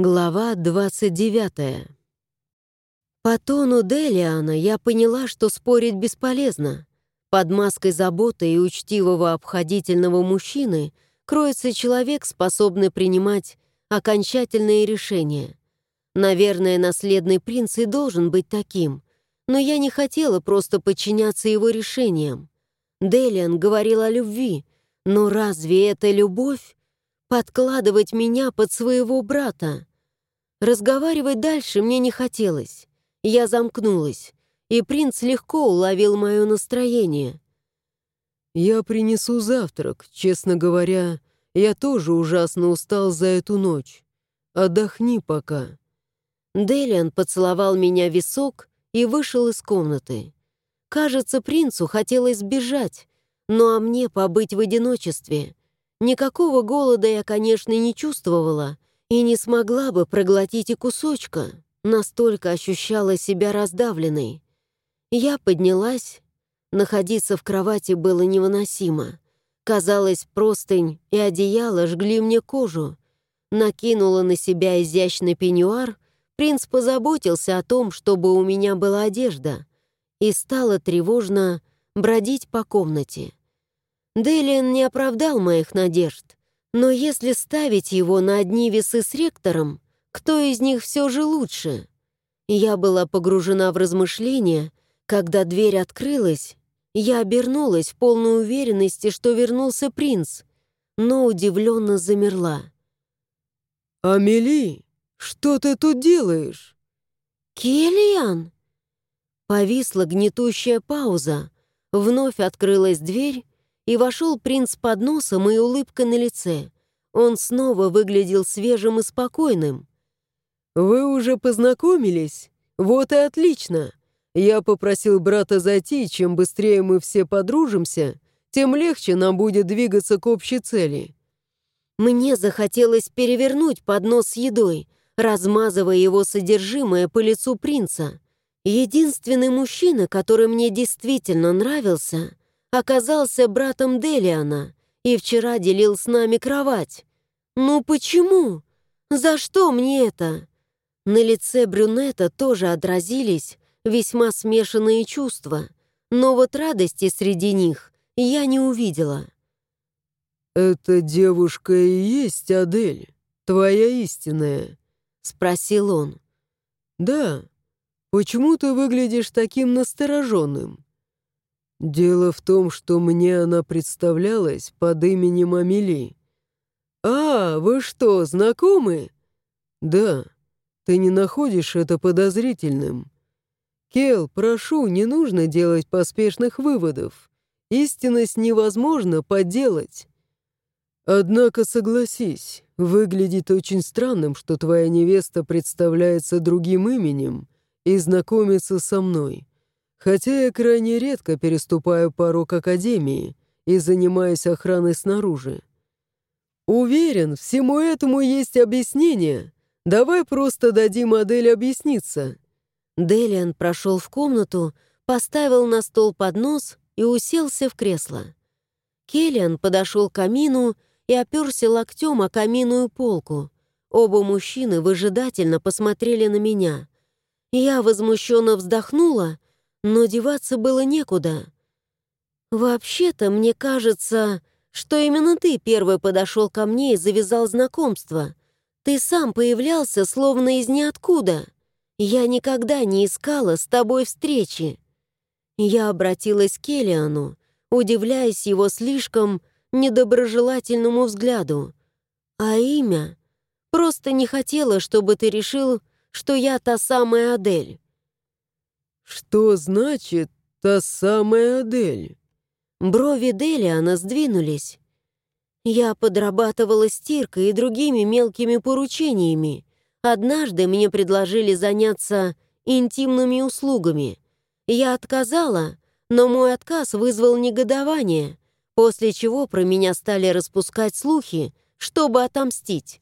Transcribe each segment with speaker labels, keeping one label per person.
Speaker 1: Глава 29. По тону Делиана я поняла, что спорить бесполезно. Под маской заботы и учтивого обходительного мужчины кроется человек, способный принимать окончательные решения. Наверное, наследный принц и должен быть таким, но я не хотела просто подчиняться его решениям. Делиан говорил о любви, но разве это любовь? Подкладывать меня под своего брата? Разговаривать дальше мне не хотелось. Я замкнулась, и принц легко уловил мое настроение.
Speaker 2: «Я принесу завтрак. Честно говоря, я тоже ужасно устал за эту ночь. Отдохни пока».
Speaker 1: Делиан поцеловал меня в висок и вышел из комнаты. Кажется, принцу хотелось сбежать, ну а мне побыть в одиночестве. Никакого голода я, конечно, не чувствовала, и не смогла бы проглотить и кусочка, настолько ощущала себя раздавленной. Я поднялась, находиться в кровати было невыносимо. Казалось, простынь и одеяло жгли мне кожу. Накинула на себя изящный пеньюар, принц позаботился о том, чтобы у меня была одежда, и стало тревожно бродить по комнате. Делиан не оправдал моих надежд. Но если ставить его на одни весы с ректором, кто из них все же лучше? Я была погружена в размышления, когда дверь открылась, я обернулась в полной уверенности, что вернулся принц, но удивленно замерла.
Speaker 2: «Амели, что ты тут делаешь?»
Speaker 1: «Келлиан!» Повисла гнетущая пауза. Вновь открылась дверь, и вошел принц под носом и улыбкой на лице. Он снова выглядел свежим и спокойным.
Speaker 2: «Вы уже познакомились? Вот и отлично. Я попросил брата зайти, чем быстрее мы все подружимся, тем легче нам будет двигаться к общей цели».
Speaker 1: Мне захотелось перевернуть поднос с едой, размазывая его содержимое по лицу принца. Единственный мужчина, который мне действительно нравился, оказался братом Делиана и вчера делил с нами кровать. Ну почему? За что мне это? На лице брюнета тоже отразились весьма смешанные чувства, но вот радости среди них я не увидела.
Speaker 2: «Эта девушка и есть Адель, твоя истинная?» — спросил он. «Да. Почему ты выглядишь таким настороженным?» Дело в том, что мне она представлялась под именем Амели. «А, вы что, знакомы?» «Да. Ты не находишь это подозрительным?» «Кел, прошу, не нужно делать поспешных выводов. Истинность невозможно подделать. Однако согласись, выглядит очень странным, что твоя невеста представляется другим именем и знакомится со мной. Хотя я крайне редко переступаю порог Академии и занимаюсь охраной снаружи. Уверен, всему этому есть объяснение. Давай просто дадим модель объясниться».
Speaker 1: Делиан прошел в комнату, поставил на стол поднос и уселся в кресло. Келлиан подошел к камину и оперся локтем о каминную полку. Оба мужчины выжидательно посмотрели на меня. Я возмущенно вздохнула но деваться было некуда. «Вообще-то, мне кажется, что именно ты первый подошел ко мне и завязал знакомство. Ты сам появлялся словно из ниоткуда. Я никогда не искала с тобой встречи». Я обратилась к Келлиану, удивляясь его слишком недоброжелательному взгляду. А имя? Просто не хотела, чтобы ты решил, что я та самая Адель.
Speaker 2: «Что значит та самая Адель?»
Speaker 1: Брови Делиана сдвинулись. Я подрабатывала стиркой и другими мелкими поручениями. Однажды мне предложили заняться интимными услугами. Я отказала, но мой отказ вызвал негодование, после чего про меня стали распускать слухи, чтобы отомстить.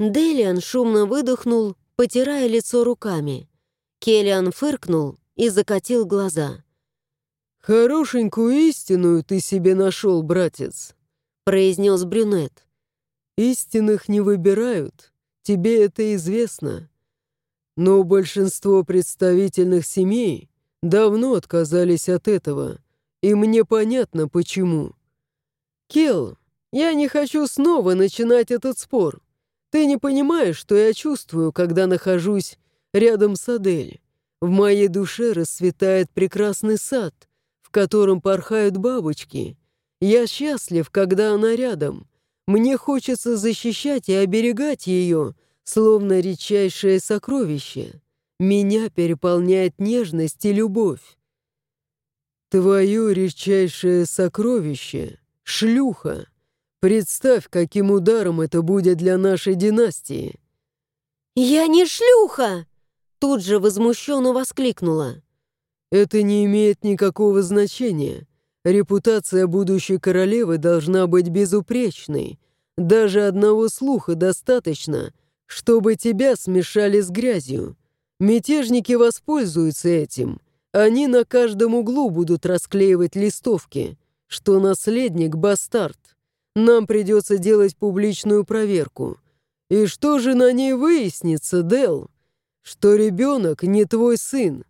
Speaker 1: Делиан шумно выдохнул, потирая лицо руками. Келлиан фыркнул и закатил глаза.
Speaker 2: «Хорошенькую истину ты себе нашел, братец», —
Speaker 1: произнес брюнет.
Speaker 2: «Истинных не выбирают, тебе это известно. Но большинство представительных семей давно отказались от этого, и мне понятно, почему. Кел, я не хочу снова начинать этот спор. Ты не понимаешь, что я чувствую, когда нахожусь рядом с Адель. В моей душе расцветает прекрасный сад, в котором порхают бабочки. Я счастлив, когда она рядом. Мне хочется защищать и оберегать ее, словно редчайшее сокровище. Меня переполняет нежность и любовь. Твое редчайшее сокровище — шлюха. Представь, каким ударом это будет для нашей династии.
Speaker 1: «Я не шлюха!» Тут же возмущенно воскликнула.
Speaker 2: «Это не имеет никакого значения. Репутация будущей королевы должна быть безупречной. Даже одного слуха достаточно, чтобы тебя смешали с грязью. Мятежники воспользуются этим. Они на каждом углу будут расклеивать листовки, что наследник — бастард. Нам придется делать публичную проверку. И что же на ней выяснится, Дел? Что ребенок не твой сын.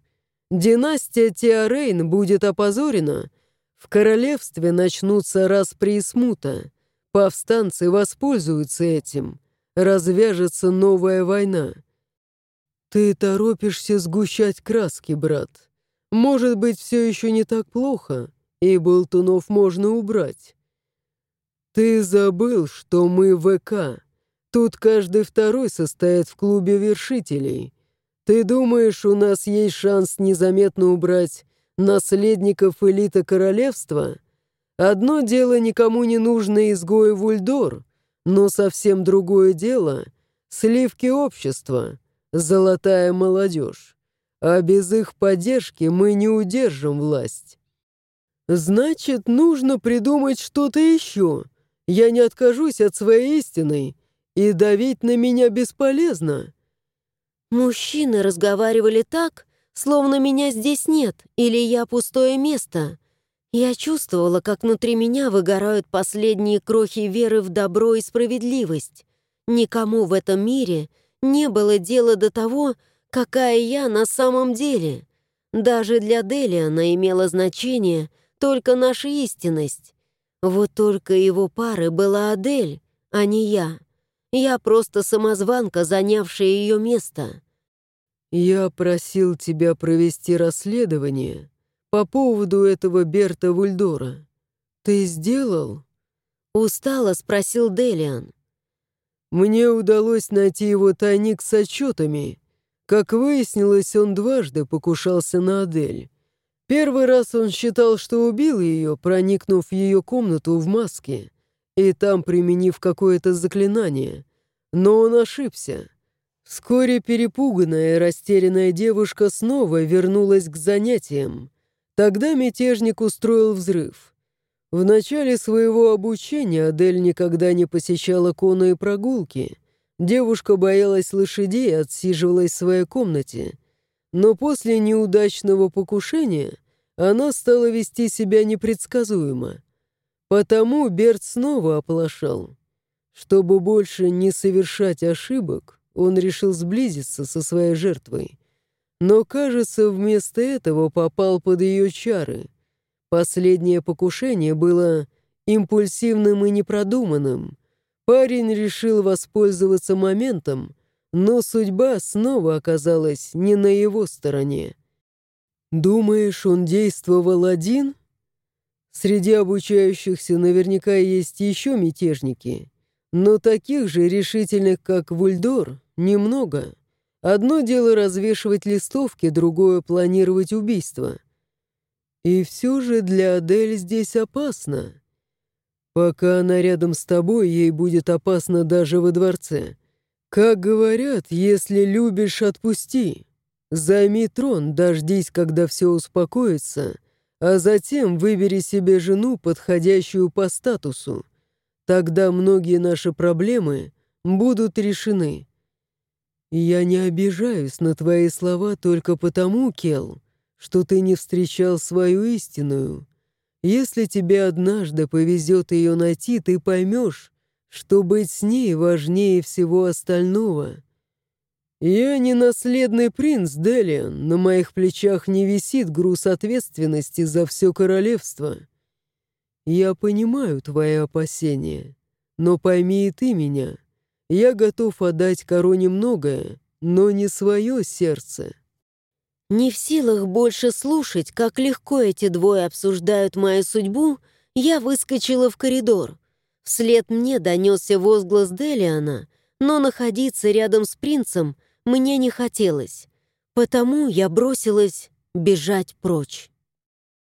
Speaker 2: Династия Теорейн будет опозорена. В королевстве начнутся распри и смута. Повстанцы воспользуются этим. Развяжется новая война. Ты торопишься сгущать краски, брат. Может быть, все еще не так плохо, и болтунов можно убрать. Ты забыл, что мы ВК. Тут каждый второй состоит в клубе вершителей. Ты думаешь, у нас есть шанс незаметно убрать наследников элиты королевства? Одно дело никому не нужный изгой Вульдор, но совсем другое дело — сливки общества, золотая молодежь. А без их поддержки мы не удержим власть. Значит, нужно придумать что-то еще. Я не откажусь от своей истины, и давить на меня бесполезно.
Speaker 1: Мужчины разговаривали так, словно меня здесь нет, или я пустое место. Я чувствовала, как внутри меня выгорают последние крохи веры в добро и справедливость. Никому в этом мире не было дела до того, какая я на самом деле. Даже для Дели она имела значение только наша истинность. Вот только его пары была Адель, а не я. Я просто самозванка, занявшая ее место.
Speaker 2: «Я просил тебя провести расследование по поводу этого Берта Вульдора. Ты сделал?»
Speaker 1: Устало спросил Делиан.
Speaker 2: «Мне удалось найти его тайник с отчетами. Как выяснилось, он дважды покушался на Адель. Первый раз он считал, что убил ее, проникнув в ее комнату в маске и там применив какое-то заклинание. Но он ошибся. Вскоре перепуганная и растерянная девушка снова вернулась к занятиям. Тогда мятежник устроил взрыв. В начале своего обучения Адель никогда не посещала конные прогулки. Девушка боялась лошадей и отсиживалась в своей комнате. Но после неудачного покушения она стала вести себя непредсказуемо. Потому Берт снова оплошал. Чтобы больше не совершать ошибок, он решил сблизиться со своей жертвой. Но, кажется, вместо этого попал под ее чары. Последнее покушение было импульсивным и непродуманным. Парень решил воспользоваться моментом, но судьба снова оказалась не на его стороне. «Думаешь, он действовал один?» Среди обучающихся наверняка есть еще мятежники, но таких же решительных, как Вульдор, немного. Одно дело развешивать листовки, другое — планировать убийство. И все же для Адель здесь опасно. Пока она рядом с тобой, ей будет опасно даже во дворце. Как говорят, если любишь, отпусти. Займи трон, дождись, когда все успокоится, а затем выбери себе жену, подходящую по статусу. Тогда многие наши проблемы будут решены. Я не обижаюсь на твои слова только потому, Кел, что ты не встречал свою истинную. Если тебе однажды повезет ее найти, ты поймешь, что быть с ней важнее всего остального. Я не наследный принц Делиан, на моих плечах не висит груз ответственности за все королевство. Я понимаю твои опасения, но пойми и ты меня. Я готов отдать короне многое, но не свое сердце.
Speaker 1: Не в силах больше слушать, как легко эти двое обсуждают мою судьбу, я выскочила в коридор. Вслед мне донесся возглас Делиана, но находиться рядом с принцем мне не хотелось, потому я бросилась бежать прочь.